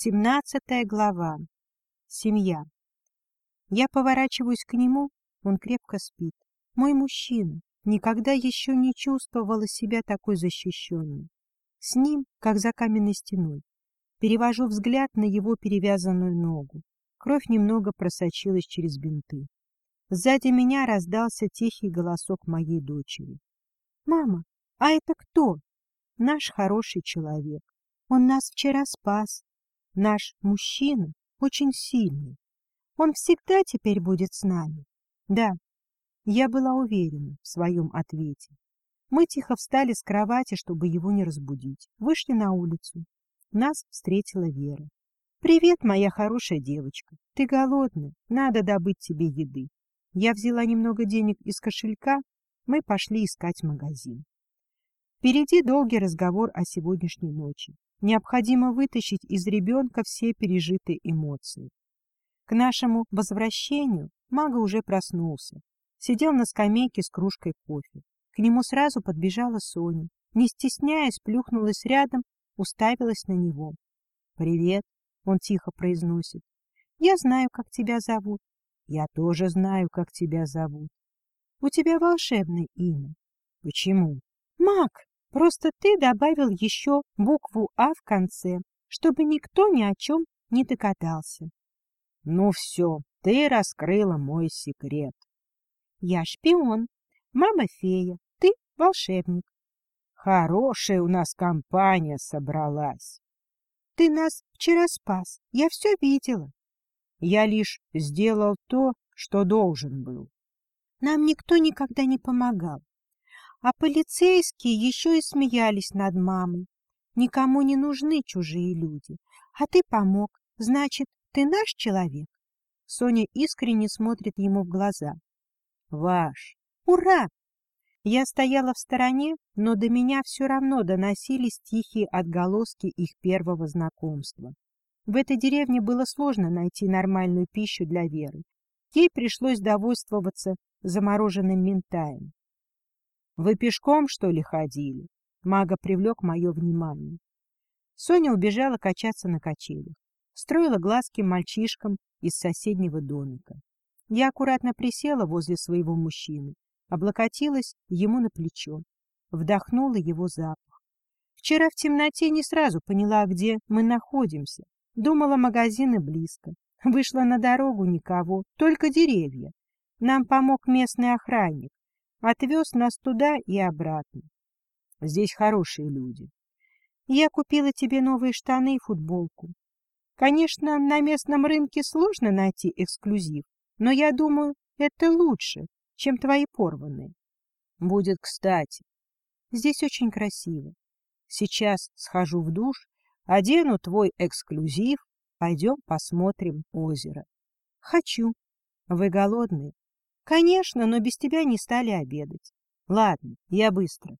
Семнадцатая глава. Семья. Я поворачиваюсь к нему, он крепко спит. Мой мужчина. Никогда еще не чувствовала себя такой защищенной. С ним, как за каменной стеной. Перевожу взгляд на его перевязанную ногу. Кровь немного просочилась через бинты. Сзади меня раздался тихий голосок моей дочери. — Мама, а это кто? — Наш хороший человек. Он нас вчера спас. Наш мужчина очень сильный. Он всегда теперь будет с нами. Да, я была уверена в своем ответе. Мы тихо встали с кровати, чтобы его не разбудить. Вышли на улицу. Нас встретила Вера. «Привет, моя хорошая девочка. Ты голодная. Надо добыть тебе еды». Я взяла немного денег из кошелька. Мы пошли искать магазин. Впереди долгий разговор о сегодняшней ночи. Необходимо вытащить из ребенка все пережитые эмоции. К нашему возвращению мага уже проснулся. Сидел на скамейке с кружкой кофе. К нему сразу подбежала Соня. Не стесняясь, плюхнулась рядом, уставилась на него. «Привет», — он тихо произносит. «Я знаю, как тебя зовут». «Я тоже знаю, как тебя зовут». «У тебя волшебное имя». «Почему?» «Маг!» Просто ты добавил еще букву «А» в конце, чтобы никто ни о чем не догадался. Ну все, ты раскрыла мой секрет. Я шпион, мама фея, ты волшебник. Хорошая у нас компания собралась. Ты нас вчера спас, я все видела. Я лишь сделал то, что должен был. Нам никто никогда не помогал. А полицейские еще и смеялись над мамой. Никому не нужны чужие люди. А ты помог. Значит, ты наш человек? Соня искренне смотрит ему в глаза. Ваш. Ура! Я стояла в стороне, но до меня все равно доносились тихие отголоски их первого знакомства. В этой деревне было сложно найти нормальную пищу для Веры. Ей пришлось довольствоваться замороженным ментаем. Вы пешком, что ли, ходили? Мага привлек мое внимание. Соня убежала качаться на качелях. Строила глазки мальчишкам из соседнего домика. Я аккуратно присела возле своего мужчины, облокотилась ему на плечо, вдохнула его запах. Вчера в темноте не сразу поняла, где мы находимся. Думала, магазины близко. Вышла на дорогу никого, только деревья. Нам помог местный охранник. Отвез нас туда и обратно. Здесь хорошие люди. Я купила тебе новые штаны и футболку. Конечно, на местном рынке сложно найти эксклюзив, но я думаю, это лучше, чем твои порванные. Будет кстати. Здесь очень красиво. Сейчас схожу в душ, одену твой эксклюзив, пойдем посмотрим озеро. Хочу. Вы голодные? Конечно, но без тебя не стали обедать. Ладно, я быстро.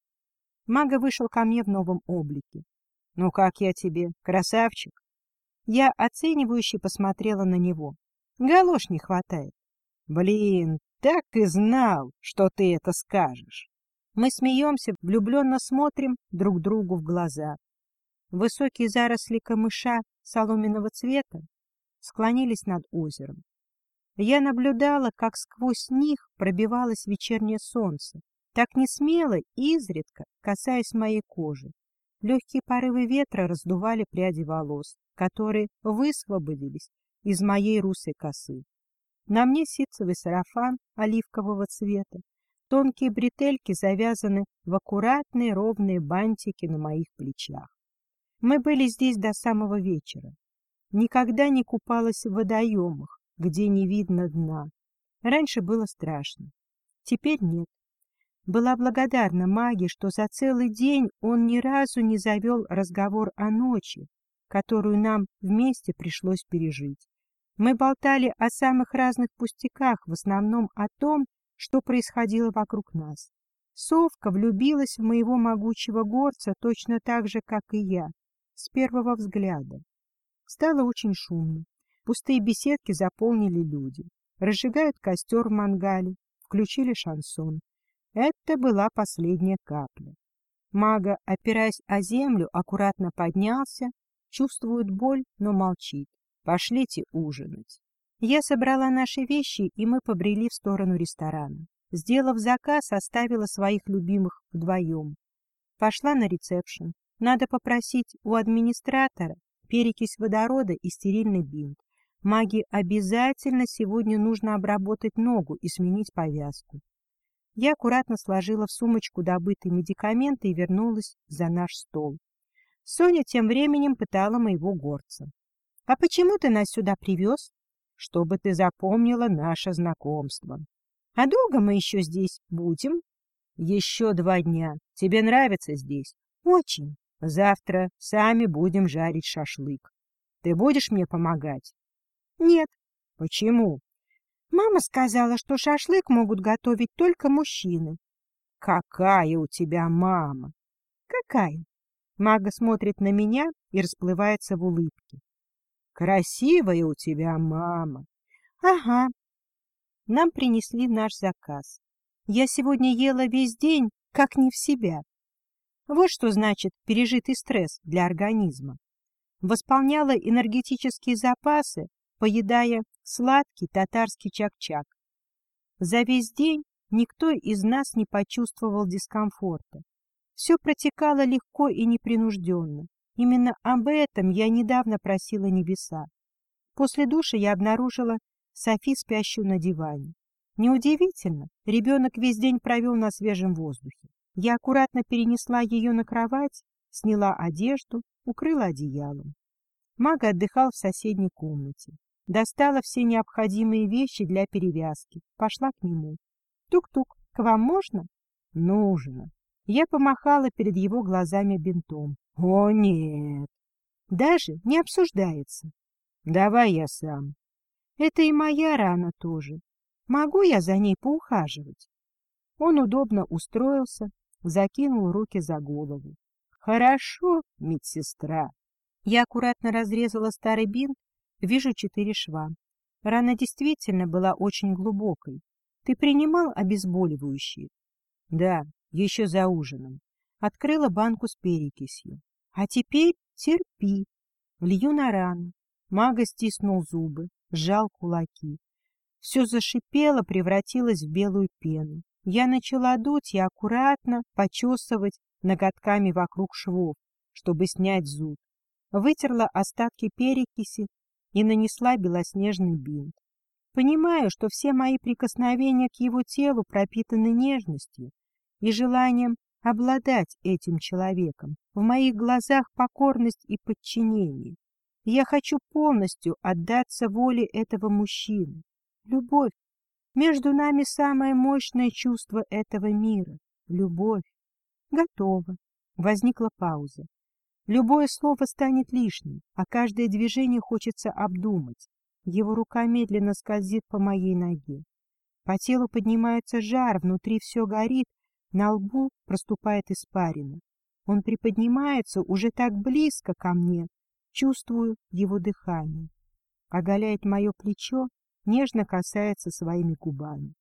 Мага вышел ко мне в новом облике. Ну как я тебе, красавчик? Я оценивающе посмотрела на него. Галош не хватает. Блин, так и знал, что ты это скажешь. Мы смеемся, влюбленно смотрим друг другу в глаза. Высокие заросли камыша соломенного цвета склонились над озером. Я наблюдала, как сквозь них пробивалось вечернее солнце, так не смело, изредка, касаясь моей кожи. Легкие порывы ветра раздували пряди волос, которые высвободились из моей русой косы. На мне ситцевый сарафан оливкового цвета, тонкие бретельки завязаны в аккуратные ровные бантики на моих плечах. Мы были здесь до самого вечера. Никогда не купалась в водоемах, где не видно дна. Раньше было страшно. Теперь нет. Была благодарна маге, что за целый день он ни разу не завел разговор о ночи, которую нам вместе пришлось пережить. Мы болтали о самых разных пустяках, в основном о том, что происходило вокруг нас. Совка влюбилась в моего могучего горца точно так же, как и я, с первого взгляда. Стало очень шумно. Пустые беседки заполнили люди. Разжигают костер в мангале, включили шансон. Это была последняя капля. Мага, опираясь о землю, аккуратно поднялся, чувствует боль, но молчит. Пошлите ужинать. Я собрала наши вещи, и мы побрели в сторону ресторана. Сделав заказ, оставила своих любимых вдвоем. Пошла на ресепшн. Надо попросить у администратора перекись водорода и стерильный бинт. Маге обязательно сегодня нужно обработать ногу и сменить повязку. Я аккуратно сложила в сумочку добытые медикаменты и вернулась за наш стол. Соня тем временем пытала моего горца. — А почему ты нас сюда привез? — Чтобы ты запомнила наше знакомство. — А долго мы еще здесь будем? — Еще два дня. Тебе нравится здесь? — Очень. Завтра сами будем жарить шашлык. Ты будешь мне помогать? Нет. Почему? Мама сказала, что шашлык могут готовить только мужчины. Какая у тебя мама? Какая? Мага смотрит на меня и расплывается в улыбке. Красивая у тебя мама. Ага. Нам принесли наш заказ. Я сегодня ела весь день, как не в себя. Вот что значит пережитый стресс для организма. Восполняла энергетические запасы, поедая сладкий татарский чак-чак. За весь день никто из нас не почувствовал дискомфорта. Все протекало легко и непринужденно. Именно об этом я недавно просила небеса. После душа я обнаружила Софи, спящую на диване. Неудивительно, ребенок весь день провел на свежем воздухе. Я аккуратно перенесла ее на кровать, сняла одежду, укрыла одеялом. Мага отдыхал в соседней комнате. Достала все необходимые вещи для перевязки. Пошла к нему. Тук-тук, к вам можно? Нужно. Я помахала перед его глазами бинтом. О, нет. Даже не обсуждается. Давай я сам. Это и моя рана тоже. Могу я за ней поухаживать? Он удобно устроился, закинул руки за голову. Хорошо, медсестра. Я аккуратно разрезала старый бинт Вижу четыре шва. Рана действительно была очень глубокой. Ты принимал обезболивающие? Да, еще за ужином. Открыла банку с перекисью. А теперь терпи. Лью на рану. Мага стиснул зубы, сжал кулаки. Все зашипело, превратилось в белую пену. Я начала дуть и аккуратно почесывать ноготками вокруг швов, чтобы снять зуд. Вытерла остатки перекиси и нанесла белоснежный бинт. Понимаю, что все мои прикосновения к его телу пропитаны нежностью и желанием обладать этим человеком. В моих глазах покорность и подчинение. Я хочу полностью отдаться воле этого мужчины. Любовь. Между нами самое мощное чувство этого мира. Любовь. Готово. Возникла пауза. Любое слово станет лишним, а каждое движение хочется обдумать. Его рука медленно скользит по моей ноге. По телу поднимается жар, внутри все горит, на лбу проступает испарина. Он приподнимается уже так близко ко мне, чувствую его дыхание. Оголяет мое плечо, нежно касается своими губами.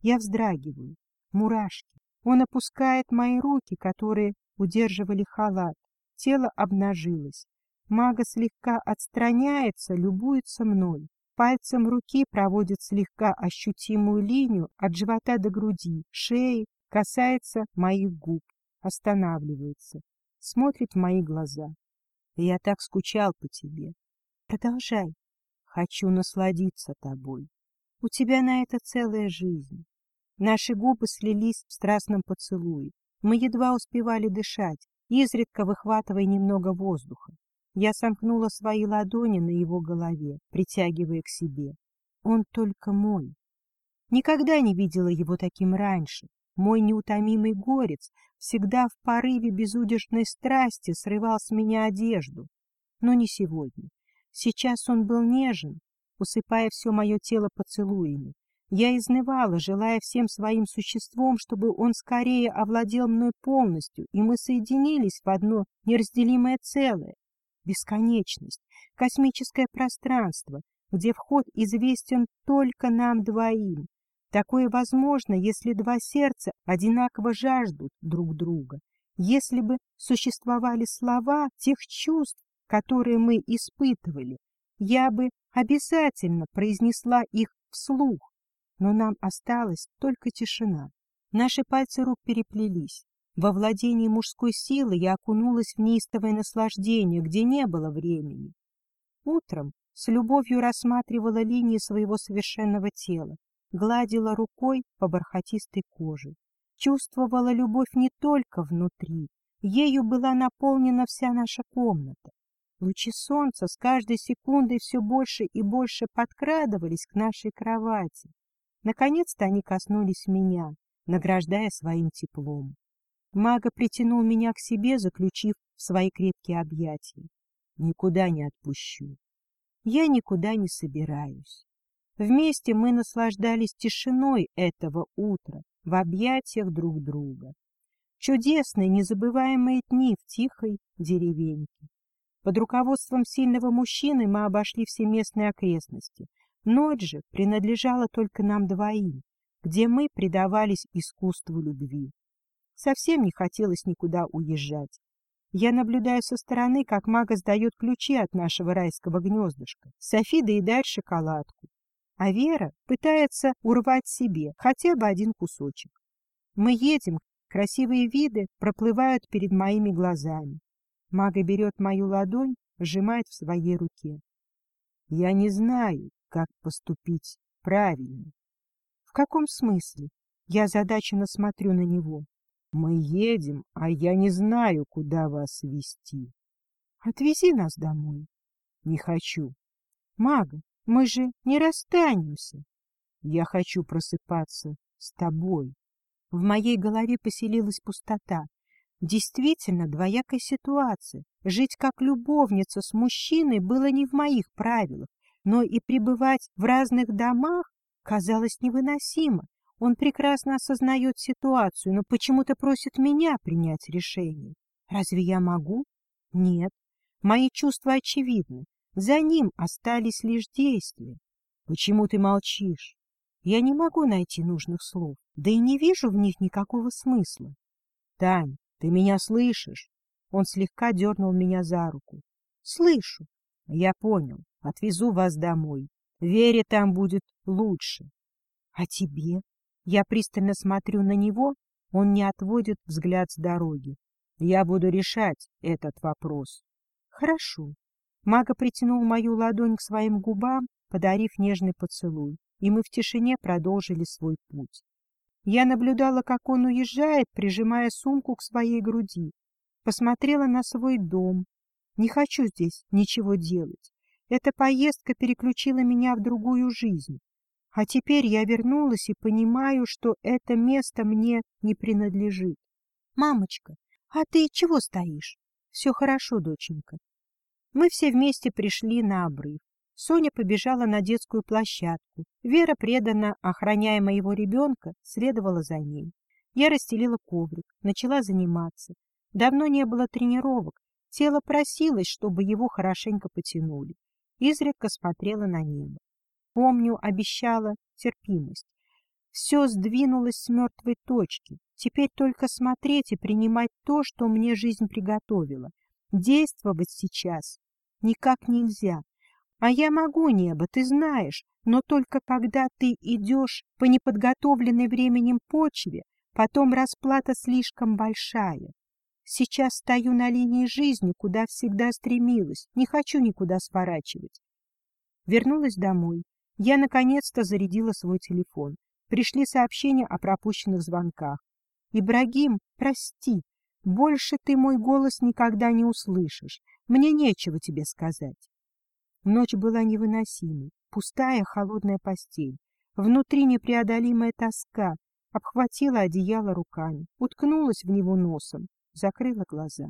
Я вздрагиваю, мурашки. Он опускает мои руки, которые удерживали халат, Тело обнажилось. Мага слегка отстраняется, любуется мной. Пальцем руки проводит слегка ощутимую линию от живота до груди, шеи, касается моих губ, останавливается, смотрит в мои глаза. Я так скучал по тебе. Продолжай. Хочу насладиться тобой. У тебя на это целая жизнь. Наши губы слились в страстном поцелуе. Мы едва успевали дышать, изредка выхватывая немного воздуха. Я сомкнула свои ладони на его голове, притягивая к себе. Он только мой. Никогда не видела его таким раньше. Мой неутомимый горец всегда в порыве безудержной страсти срывал с меня одежду. Но не сегодня. Сейчас он был нежен, усыпая все мое тело поцелуями, я изнывала, желая всем своим существом, чтобы он скорее овладел мной полностью, и мы соединились в одно неразделимое целое. Бесконечность, космическое пространство, где вход известен только нам двоим. Такое возможно, если два сердца одинаково жаждут друг друга. Если бы существовали слова тех чувств, которые мы испытывали, я бы обязательно произнесла их вслух, но нам осталась только тишина. Наши пальцы рук переплелись. Во владении мужской силы я окунулась в неистовое наслаждение, где не было времени. Утром с любовью рассматривала линии своего совершенного тела, гладила рукой по бархатистой коже. Чувствовала любовь не только внутри, ею была наполнена вся наша комната. Лучи солнца с каждой секундой все больше и больше подкрадывались к нашей кровати. Наконец-то они коснулись меня, награждая своим теплом. Мага притянул меня к себе, заключив в свои крепкие объятия. Никуда не отпущу. Я никуда не собираюсь. Вместе мы наслаждались тишиной этого утра в объятиях друг друга. Чудесные, незабываемые дни в тихой деревеньке. Под руководством сильного мужчины мы обошли все местные окрестности. Ночь же принадлежала только нам двоим, где мы предавались искусству любви. Совсем не хотелось никуда уезжать. Я наблюдаю со стороны, как мага сдает ключи от нашего райского гнездышка. Софи доедает шоколадку. А Вера пытается урвать себе хотя бы один кусочек. Мы едем, красивые виды проплывают перед моими глазами. Мага берет мою ладонь, сжимает в своей руке. Я не знаю, как поступить правильно. В каком смысле? Я озадаченно смотрю на него. Мы едем, а я не знаю, куда вас вести. Отвези нас домой. Не хочу. Мага, мы же не расстанемся. Я хочу просыпаться с тобой. В моей голове поселилась пустота. Действительно, двоякая ситуация. Жить как любовница с мужчиной было не в моих правилах, но и пребывать в разных домах казалось невыносимо. Он прекрасно осознает ситуацию, но почему-то просит меня принять решение. Разве я могу? Нет. Мои чувства очевидны. За ним остались лишь действия. Почему ты молчишь? Я не могу найти нужных слов, да и не вижу в них никакого смысла. Тань, ты меня слышишь? Он слегка дернул меня за руку. Слышу. Я понял. Отвезу вас домой. Вере там будет лучше. А тебе? Я пристально смотрю на него, он не отводит взгляд с дороги. Я буду решать этот вопрос. Хорошо. Мага притянул мою ладонь к своим губам, подарив нежный поцелуй, и мы в тишине продолжили свой путь. Я наблюдала, как он уезжает, прижимая сумку к своей груди. Посмотрела на свой дом. Не хочу здесь ничего делать. Эта поездка переключила меня в другую жизнь. А теперь я вернулась и понимаю, что это место мне не принадлежит. Мамочка, а ты чего стоишь? Все хорошо, доченька. Мы все вместе пришли на обрыв. Соня побежала на детскую площадку. Вера, преданно охраняя моего ребенка, следовала за ней. Я расстелила коврик, начала заниматься. Давно не было тренировок. Тело просилось, чтобы его хорошенько потянули. Изредка смотрела на небо. Помню, обещала терпимость. Все сдвинулось с мертвой точки. Теперь только смотреть и принимать то, что мне жизнь приготовила. Действовать сейчас никак нельзя. А я могу, небо, ты знаешь, но только когда ты идешь по неподготовленной временем почве, потом расплата слишком большая. Сейчас стою на линии жизни, куда всегда стремилась, не хочу никуда сворачивать. Вернулась домой. Я наконец-то зарядила свой телефон. Пришли сообщения о пропущенных звонках. «Ибрагим, прости, больше ты мой голос никогда не услышишь. Мне нечего тебе сказать». Ночь была невыносимой. Пустая, холодная постель. Внутри непреодолимая тоска. Обхватила одеяло руками, уткнулась в него носом, закрыла глаза.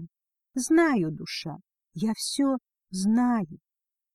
Знаю, душа, я все знаю.